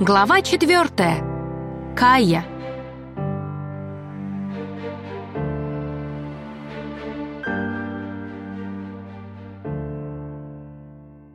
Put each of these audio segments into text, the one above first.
Глава четвертая. Кая.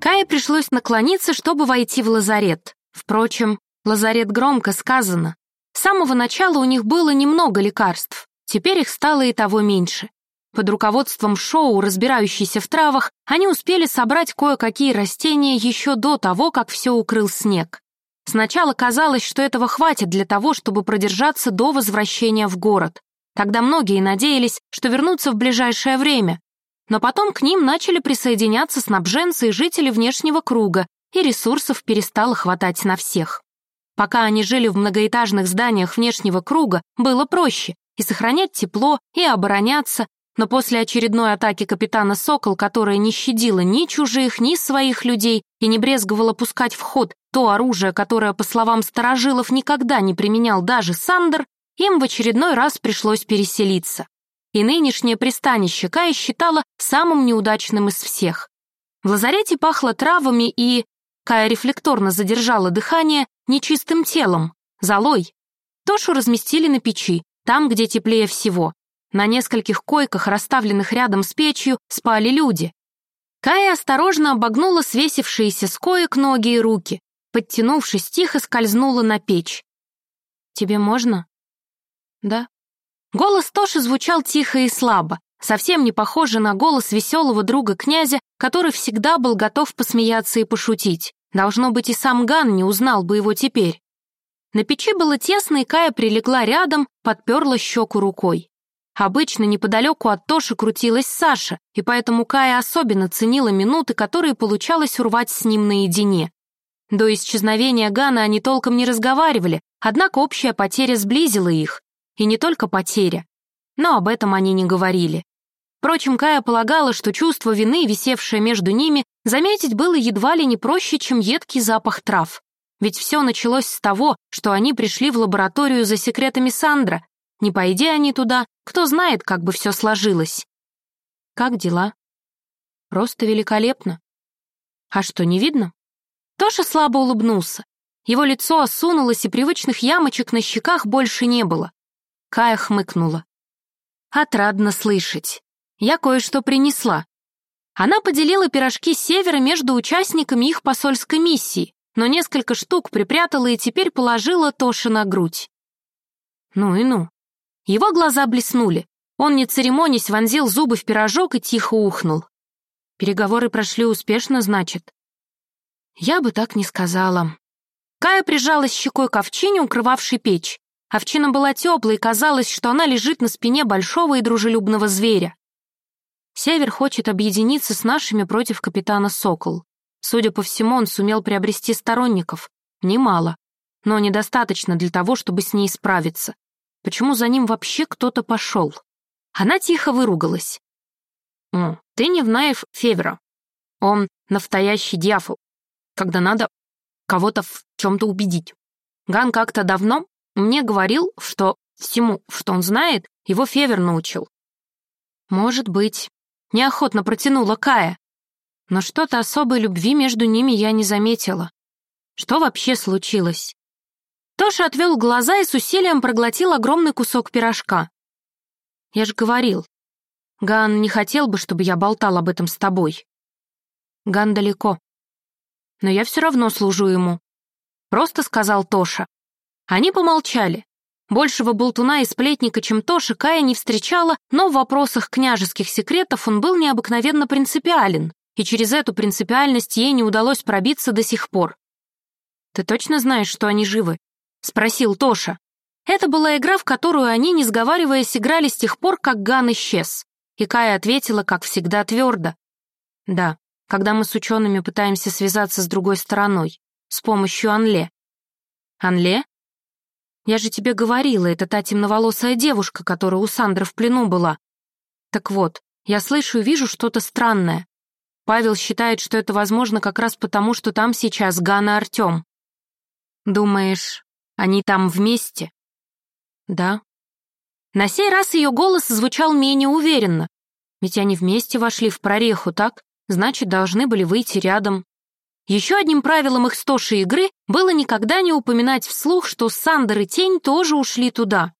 Кае пришлось наклониться, чтобы войти в лазарет. Впрочем, лазарет громко сказано. С самого начала у них было немного лекарств, теперь их стало и того меньше. Под руководством Шоу, разбирающейся в травах, они успели собрать кое-какие растения еще до того, как все укрыл снег. Сначала казалось, что этого хватит для того, чтобы продержаться до возвращения в город. Тогда многие надеялись, что вернутся в ближайшее время. Но потом к ним начали присоединяться снабженцы и жители внешнего круга, и ресурсов перестало хватать на всех. Пока они жили в многоэтажных зданиях внешнего круга, было проще и сохранять тепло, и обороняться, но после очередной атаки капитана Сокол, которая не щадила ни чужих, ни своих людей и не брезговала пускать в ход то оружие, которое, по словам старожилов, никогда не применял даже Сандер, им в очередной раз пришлось переселиться. И нынешнее пристанище Кая считала самым неудачным из всех. В лазарете пахло травами и... Кая рефлекторно задержала дыхание нечистым телом, золой. Тошу разместили на печи, там, где теплее всего, на нескольких койках, расставленных рядом с печью, спали люди. Кая осторожно обогнула свесившиеся с коек ноги и руки, подтянувшись, тихо скользнула на печь. «Тебе можно?» «Да». Голос Тоши звучал тихо и слабо, совсем не похоже на голос веселого друга князя, который всегда был готов посмеяться и пошутить. Должно быть, и сам Ган не узнал бы его теперь. На печи было тесно, и Кая прилегла рядом, подперла щеку рукой. Обычно неподалеку от Тоши крутилась Саша, и поэтому Кая особенно ценила минуты, которые получалось урвать с ним наедине. До исчезновения Гана они толком не разговаривали, однако общая потеря сблизила их. И не только потеря. Но об этом они не говорили. Впрочем, Кая полагала, что чувство вины, висевшее между ними, заметить было едва ли не проще, чем едкий запах трав. Ведь все началось с того, что они пришли в лабораторию за секретами Сандра, не пойди они туда, кто знает, как бы все сложилось. Как дела? Просто великолепно. А что, не видно? Тоша слабо улыбнулся. Его лицо осунулось, и привычных ямочек на щеках больше не было. Кая хмыкнула. Отрадно слышать. Я кое-что принесла. Она поделила пирожки с севера между участниками их посольской миссии, но несколько штук припрятала и теперь положила Тоше на грудь. Ну и ну. Его глаза блеснули. Он, не церемонясь, вонзил зубы в пирожок и тихо ухнул. Переговоры прошли успешно, значит? Я бы так не сказала. Кая прижалась щекой к овчине, укрывавшей печь. Овчина была теплой, и казалось, что она лежит на спине большого и дружелюбного зверя. Север хочет объединиться с нашими против капитана Сокол. Судя по всему, он сумел приобрести сторонников. Немало, но недостаточно для того, чтобы с ней справиться. Почему за ним вообще кто-то пошел? Она тихо выругалась. «О, ты не Невнаев Февера. Он настоящий дьявол, когда надо кого-то в чем-то убедить. Ган как-то давно мне говорил, что всему, что он знает, его Февер научил. Может быть, неохотно протянула Кая. Но что-то особой любви между ними я не заметила. Что вообще случилось? Тоша отвел глаза и с усилием проглотил огромный кусок пирожка. «Я же говорил, Ган не хотел бы, чтобы я болтал об этом с тобой. Ган далеко. Но я все равно служу ему», — просто сказал Тоша. Они помолчали. Большего болтуна и сплетника, чем Тоша, Кая не встречала, но в вопросах княжеских секретов он был необыкновенно принципиален, и через эту принципиальность ей не удалось пробиться до сих пор. «Ты точно знаешь, что они живы?» — спросил Тоша. Это была игра, в которую они, не сговариваясь, играли с тех пор, как Ган исчез. И Кая ответила, как всегда, твердо. «Да, когда мы с учеными пытаемся связаться с другой стороной, с помощью Анле». «Анле?» «Я же тебе говорила, это та темноволосая девушка, которая у Сандры в плену была. Так вот, я слышу и вижу что-то странное. Павел считает, что это возможно как раз потому, что там сейчас Ган и Артем. Думаешь, они там вместе? Да. На сей раз ее голос звучал менее уверенно. Ведь они вместе вошли в прореху, так? Значит, должны были выйти рядом. Еще одним правилом их стоши игры было никогда не упоминать вслух, что Сандер и Тень тоже ушли туда.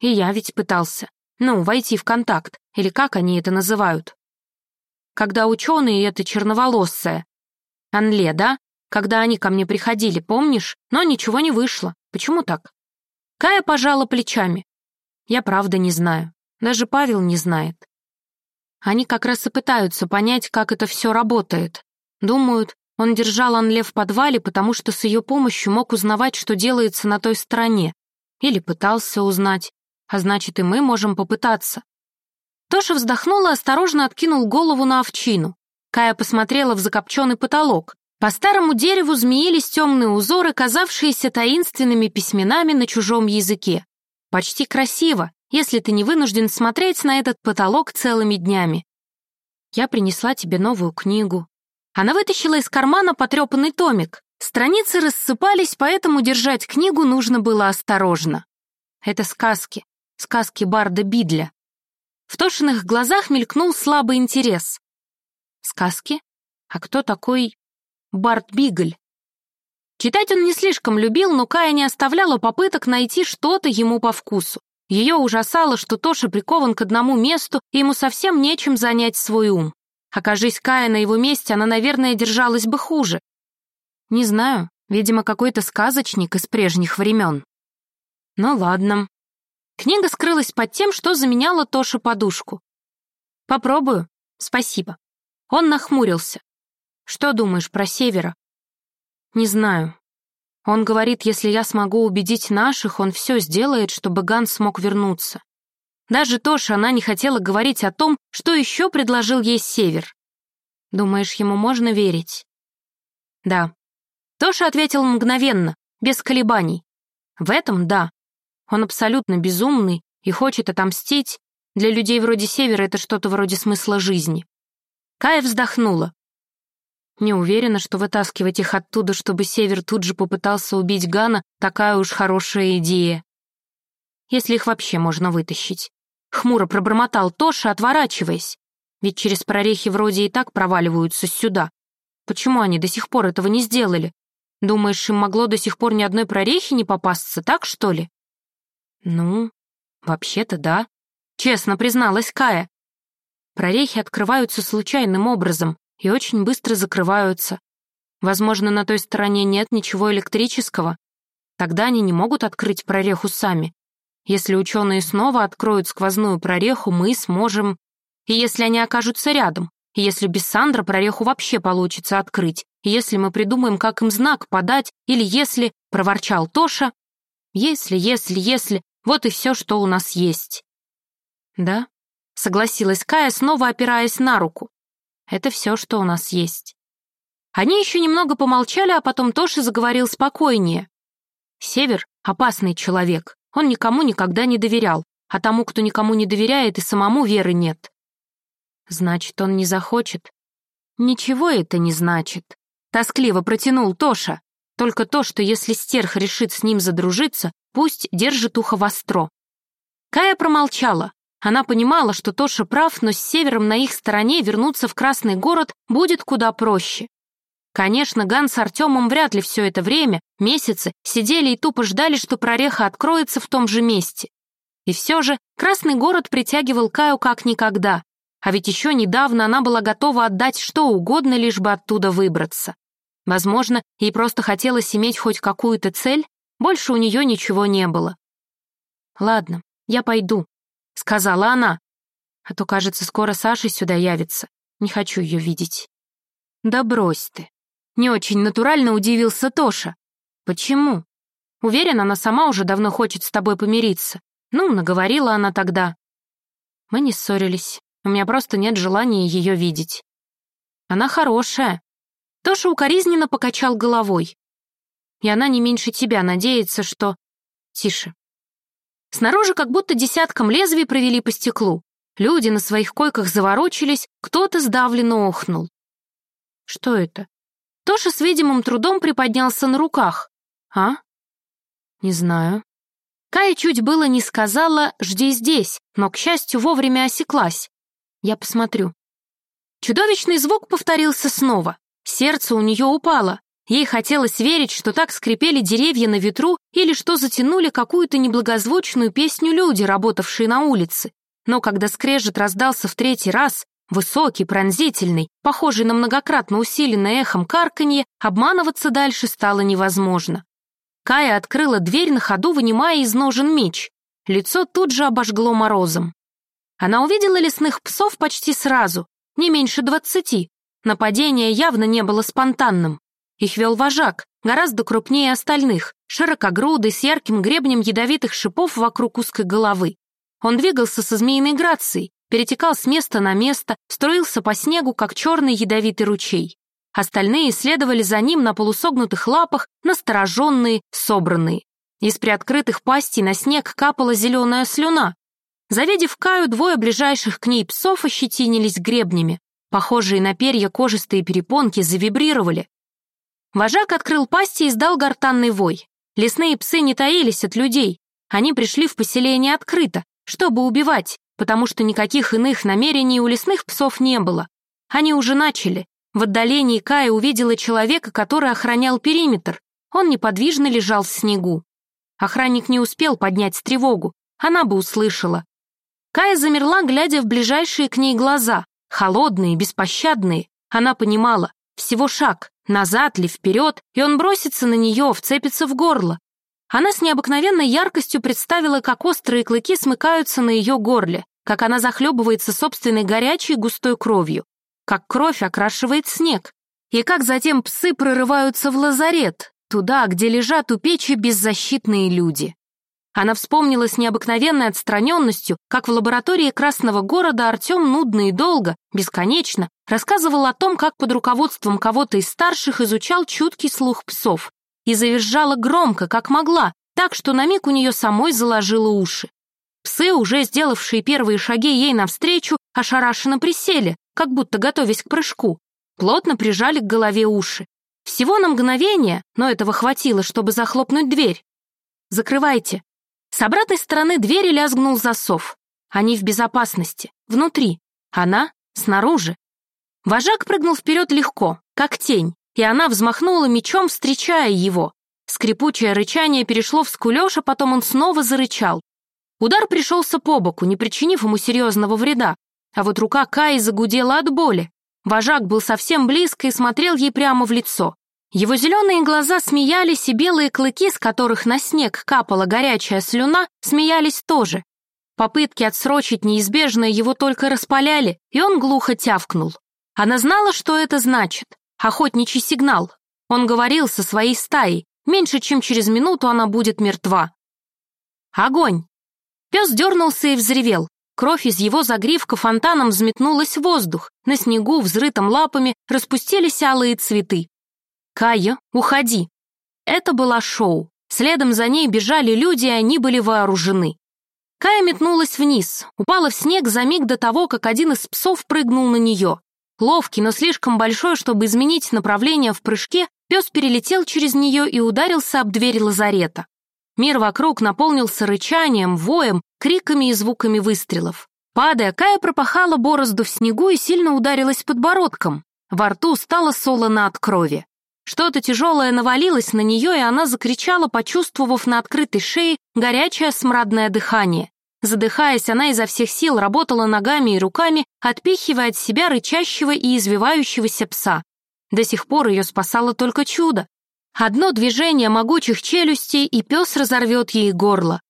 И я ведь пытался. Ну, войти в контакт, или как они это называют. Когда ученые это черноволосая. Анле, да? Когда они ко мне приходили, помнишь? Но ничего не вышло. Почему так? Кая пожала плечами. Я правда не знаю. Даже Павел не знает. Они как раз и пытаются понять, как это все работает. Думают, он держал Анле в подвале, потому что с ее помощью мог узнавать, что делается на той стороне. Или пытался узнать а значит, и мы можем попытаться. Тоша вздохнула осторожно откинул голову на овчину. Кая посмотрела в закопченный потолок. По старому дереву змеились темные узоры, казавшиеся таинственными письменами на чужом языке. Почти красиво, если ты не вынужден смотреть на этот потолок целыми днями. Я принесла тебе новую книгу. Она вытащила из кармана потрепанный томик. Страницы рассыпались, поэтому держать книгу нужно было осторожно. Это сказки сказки Барда Бидля. В Тошиных глазах мелькнул слабый интерес. Сказки? А кто такой Барт Бигль? Читать он не слишком любил, но Кая не оставляла попыток найти что-то ему по вкусу. Ее ужасало, что Тоша прикован к одному месту, и ему совсем нечем занять свой ум. Окажись Кая на его месте, она, наверное, держалась бы хуже. Не знаю, видимо, какой-то сказочник из прежних времен. Ну ладно, Книга скрылась под тем, что заменяла Тоше подушку. «Попробую. Спасибо». Он нахмурился. «Что думаешь про Севера?» «Не знаю. Он говорит, если я смогу убедить наших, он все сделает, чтобы Ганс смог вернуться. Даже Тоша она не хотела говорить о том, что еще предложил ей Север. Думаешь, ему можно верить?» «Да». Тоша ответил мгновенно, без колебаний. «В этом — да. Он абсолютно безумный и хочет отомстить. Для людей вроде Севера это что-то вроде смысла жизни. Кая вздохнула. Не уверена, что вытаскивать их оттуда, чтобы Север тут же попытался убить Гана, такая уж хорошая идея. Если их вообще можно вытащить. Хмуро пробормотал Тоша, отворачиваясь. Ведь через прорехи вроде и так проваливаются сюда. Почему они до сих пор этого не сделали? Думаешь, им могло до сих пор ни одной прорехи не попасться, так что ли? «Ну, вообще-то да», — честно призналась Кая. Прорехи открываются случайным образом и очень быстро закрываются. Возможно, на той стороне нет ничего электрического. Тогда они не могут открыть прореху сами. Если ученые снова откроют сквозную прореху, мы сможем... И если они окажутся рядом, и если без Сандра прореху вообще получится открыть, и если мы придумаем, как им знак подать, или если, — проворчал Тоша, — если, если, если, вот и все, что у нас есть». «Да», — согласилась Кая, снова опираясь на руку. «Это все, что у нас есть». Они еще немного помолчали, а потом Тоши заговорил спокойнее. «Север — опасный человек. Он никому никогда не доверял, а тому, кто никому не доверяет, и самому веры нет». «Значит, он не захочет?» «Ничего это не значит», — тоскливо протянул Тоша. «Только то, что если стерх решит с ним задружиться, Пусть держит ухо востро. Кая промолчала. Она понимала, что Тоша прав, но с севером на их стороне вернуться в Красный город будет куда проще. Конечно, Ган с Артемом вряд ли все это время, месяцы, сидели и тупо ждали, что прореха откроется в том же месте. И все же Красный город притягивал Каю как никогда, а ведь еще недавно она была готова отдать что угодно, лишь бы оттуда выбраться. Возможно, ей просто хотелось иметь хоть какую-то цель, больше у нее ничего не было. «Ладно, я пойду», — сказала она. «А то, кажется, скоро Саша сюда явится. Не хочу ее видеть». «Да брось ты». Не очень натурально удивился Тоша. «Почему?» Уверен, она сама уже давно хочет с тобой помириться. Ну, наговорила она тогда. Мы не ссорились. У меня просто нет желания ее видеть. Она хорошая. Тоша укоризненно покачал головой и она не меньше тебя надеется, что... Тише. Снаружи как будто десятком лезвий провели по стеклу. Люди на своих койках заворочились, кто-то сдавленно охнул. Что это? Тоша с видимым трудом приподнялся на руках. А? Не знаю. Кая чуть было не сказала «жди здесь», но, к счастью, вовремя осеклась. Я посмотрю. Чудовищный звук повторился снова. Сердце у нее упало. Ей хотелось верить, что так скрипели деревья на ветру или что затянули какую-то неблагозвучную песню люди, работавшие на улице. Но когда скрежет раздался в третий раз, высокий, пронзительный, похожий на многократно усиленное эхом карканье, обманываться дальше стало невозможно. Кая открыла дверь на ходу, вынимая из ножен меч. Лицо тут же обожгло морозом. Она увидела лесных псов почти сразу, не меньше двадцати. Нападение явно не было спонтанным. Их вел вожак, гораздо крупнее остальных, широкогрудый, с ярким гребнем ядовитых шипов вокруг узкой головы. Он двигался со змеиной грацией, перетекал с места на место, струился по снегу, как черный ядовитый ручей. Остальные следовали за ним на полусогнутых лапах, настороженные, собранные. Из приоткрытых пастей на снег капала зеленая слюна. Завидев Каю, двое ближайших к ней псов ощетинились гребнями. Похожие на перья кожистые перепонки завибрировали. Вожак открыл пасти и издал гортанный вой. Лесные псы не таились от людей. Они пришли в поселение открыто, чтобы убивать, потому что никаких иных намерений у лесных псов не было. Они уже начали. В отдалении Кая увидела человека, который охранял периметр. Он неподвижно лежал в снегу. Охранник не успел поднять тревогу. Она бы услышала. Кая замерла, глядя в ближайшие к ней глаза. Холодные, беспощадные. Она понимала. Всего шаг. Назад ли, вперед, и он бросится на нее, вцепится в горло. Она с необыкновенной яркостью представила, как острые клыки смыкаются на ее горле, как она захлебывается собственной горячей густой кровью, как кровь окрашивает снег, и как затем псы прорываются в лазарет, туда, где лежат у печи беззащитные люди. Она вспомнила с необыкновенной отстраненностью, как в лаборатории Красного города Артем нудно и долго, бесконечно, рассказывал о том, как под руководством кого-то из старших изучал чуткий слух псов, и завизжала громко, как могла, так что на миг у нее самой заложило уши. Псы, уже сделавшие первые шаги ей навстречу, ошарашенно присели, как будто готовясь к прыжку. Плотно прижали к голове уши. Всего на мгновение, но этого хватило, чтобы захлопнуть дверь. «Закрывайте». С обратной стороны двери лязгнул засов. Они в безопасности, внутри. Она снаружи. Вожак прыгнул вперед легко, как тень, и она взмахнула мечом, встречая его. Скрипучее рычание перешло в скулёж, а потом он снова зарычал. Удар пришелся по боку, не причинив ему серьезного вреда, а вот рука Каи загудела от боли. Вожак был совсем близко и смотрел ей прямо в лицо. Его зеленые глаза смеялись, и белые клыки, с которых на снег капала горячая слюна, смеялись тоже. Попытки отсрочить неизбежное его только распаляли, и он глухо тявкнул. Она знала, что это значит. Охотничий сигнал. Он говорил со своей стаей. Меньше чем через минуту она будет мертва. Огонь! Пес дернулся и взревел. Кровь из его загривка фонтаном взметнулась в воздух. На снегу, взрытом лапами, распустились алые цветы. «Кая, уходи!» Это была шоу. Следом за ней бежали люди, и они были вооружены. Кая метнулась вниз, упала в снег за миг до того, как один из псов прыгнул на нее. Ловкий, но слишком большой, чтобы изменить направление в прыжке, пес перелетел через нее и ударился об дверь лазарета. Мир вокруг наполнился рычанием, воем, криками и звуками выстрелов. Падая, Кая пропахала борозду в снегу и сильно ударилась подбородком. Во рту стало солоно от крови. Что-то тяжелое навалилось на нее, и она закричала, почувствовав на открытой шее горячее смрадное дыхание. Задыхаясь, она изо всех сил работала ногами и руками, отпихивая от себя рычащего и извивающегося пса. До сих пор ее спасало только чудо. Одно движение могучих челюстей, и пес разорвет ей горло.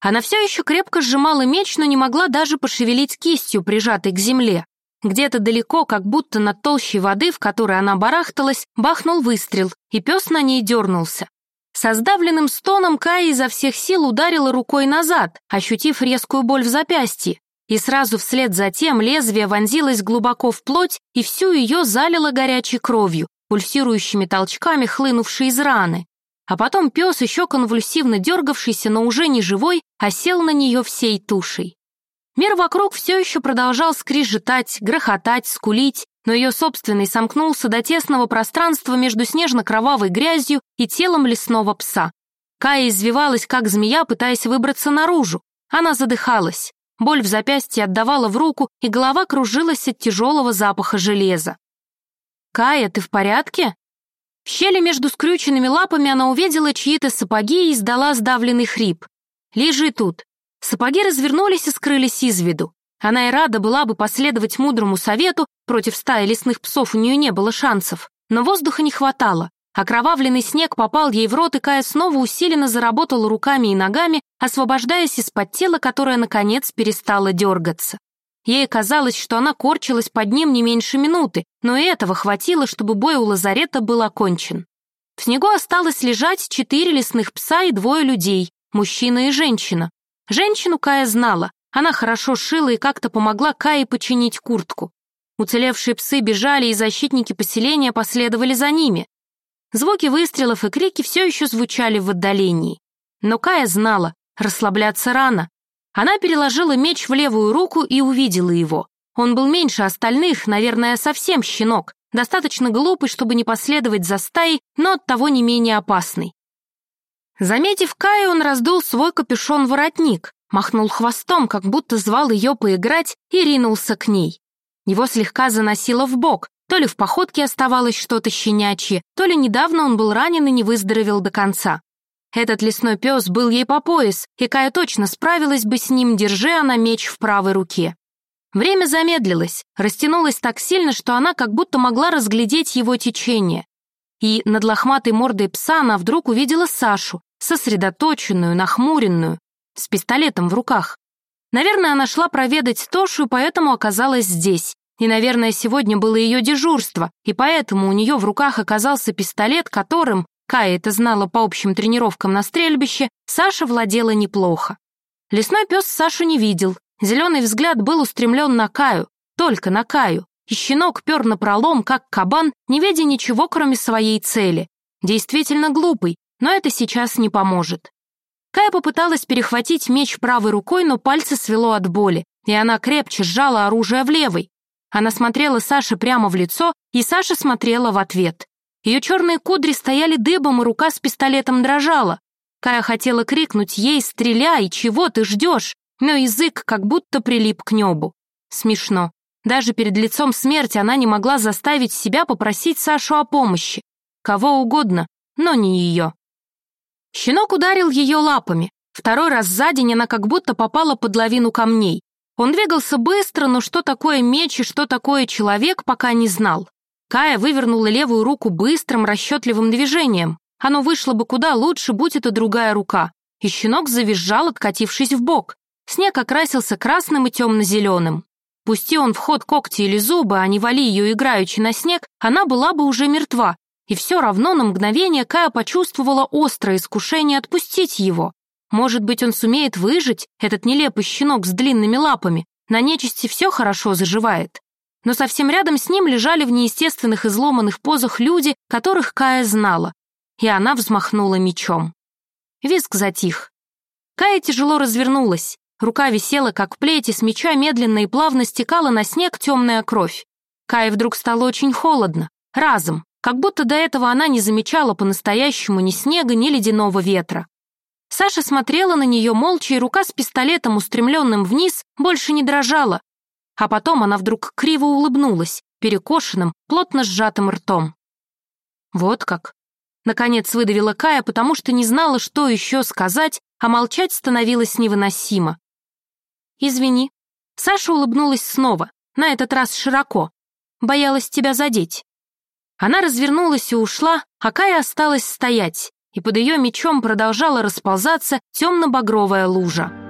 Она все еще крепко сжимала меч, но не могла даже пошевелить кистью, прижатой к земле. Где-то далеко, как будто над толщей воды, в которой она барахталась, бахнул выстрел, и пес на ней дернулся. Со сдавленным стоном Кая изо всех сил ударила рукой назад, ощутив резкую боль в запястье, и сразу вслед за тем лезвие вонзилось глубоко в плоть и всю ее залило горячей кровью, пульсирующими толчками, хлынувшей из раны. А потом пес, еще конвульсивно дергавшийся, но уже не живой, осел на нее всей тушей. Мир вокруг все еще продолжал скрижетать, грохотать, скулить, но ее собственный сомкнулся до тесного пространства между снежно-кровавой грязью и телом лесного пса. Кая извивалась, как змея, пытаясь выбраться наружу. Она задыхалась. Боль в запястье отдавала в руку, и голова кружилась от тяжелого запаха железа. «Кая, ты в порядке?» В щели между скрюченными лапами она увидела чьи-то сапоги и издала сдавленный хрип. «Лежи тут». Сапоги развернулись и скрылись из виду. Она и рада была бы последовать мудрому совету, против стаи лесных псов у нее не было шансов. Но воздуха не хватало. Окровавленный снег попал ей в рот, и Кая снова усиленно заработала руками и ногами, освобождаясь из-под тела, которое, наконец, перестало дергаться. Ей казалось, что она корчилась под ним не меньше минуты, но и этого хватило, чтобы бой у лазарета был окончен. В снегу осталось лежать четыре лесных пса и двое людей, мужчина и женщина. Женщину Кая знала, она хорошо шила и как-то помогла Кае починить куртку. Уцелевшие псы бежали, и защитники поселения последовали за ними. Звуки выстрелов и крики все еще звучали в отдалении. Но Кая знала, расслабляться рано, она переложила меч в левую руку и увидела его. Он был меньше остальных, наверное, совсем щенок, достаточно глупый, чтобы не последовать за стаей, но оттого не менее опасный. Заметив Каю, он раздул свой капюшон-воротник, махнул хвостом, как будто звал ее поиграть, и ринулся к ней. Его слегка заносило в бок, то ли в походке оставалось что-то щенячье, то ли недавно он был ранен и не выздоровел до конца. Этот лесной пес был ей по пояс, и Кая точно справилась бы с ним, держи она меч в правой руке. Время замедлилось, растянулось так сильно, что она как будто могла разглядеть его течение. И над лохматой мордой пса она вдруг увидела Сашу, сосредоточенную, нахмуренную, с пистолетом в руках. Наверное, она шла проведать Тошу, и поэтому оказалась здесь. И, наверное, сегодня было ее дежурство, и поэтому у нее в руках оказался пистолет, которым, Кая это знала по общим тренировкам на стрельбище, Саша владела неплохо. Лесной пес Сашу не видел, зеленый взгляд был устремлен на Каю, только на Каю, и щенок пер напролом, как кабан, не видя ничего, кроме своей цели. Действительно глупый, но это сейчас не поможет. Кая попыталась перехватить меч правой рукой, но пальцы свело от боли, и она крепче сжала оружие в левой. Она смотрела Саше прямо в лицо, и Саша смотрела в ответ. Ее черные кудри стояли дыбом, и рука с пистолетом дрожала. Кая хотела крикнуть ей «Стреляй! Чего ты ждешь?» Но язык как будто прилип к небу. Смешно. Даже перед лицом смерти она не могла заставить себя попросить Сашу о помощи. Кого угодно, но не ее. Щенок ударил ее лапами. Второй раз за день она как будто попала под лавину камней. Он двигался быстро, но что такое меч и что такое человек, пока не знал. Кая вывернула левую руку быстрым, расчетливым движением. Оно вышло бы куда лучше, будь это другая рука. И щенок завизжал, откатившись в бок. Снег окрасился красным и темно-зеленым. Пусти он в ход когти или зубы, а не вали ее играючи на снег, она была бы уже мертва. И все равно на мгновение Кая почувствовала острое искушение отпустить его. Может быть, он сумеет выжить, этот нелепый щенок с длинными лапами. На нечисти все хорошо заживает но совсем рядом с ним лежали в неестественных изломанных позах люди, которых Кая знала, и она взмахнула мечом. Виск затих. Кая тяжело развернулась, рука висела, как плеть, и с меча медленно и плавно стекала на снег темная кровь. Кае вдруг стало очень холодно, разом, как будто до этого она не замечала по-настоящему ни снега, ни ледяного ветра. Саша смотрела на нее молча, и рука с пистолетом, устремленным вниз, больше не дрожала, а потом она вдруг криво улыбнулась, перекошенным, плотно сжатым ртом. «Вот как!» Наконец выдавила Кая, потому что не знала, что еще сказать, а молчать становилось невыносимо. «Извини». Саша улыбнулась снова, на этот раз широко. Боялась тебя задеть. Она развернулась и ушла, а Кая осталась стоять, и под ее мечом продолжала расползаться темно-багровая лужа.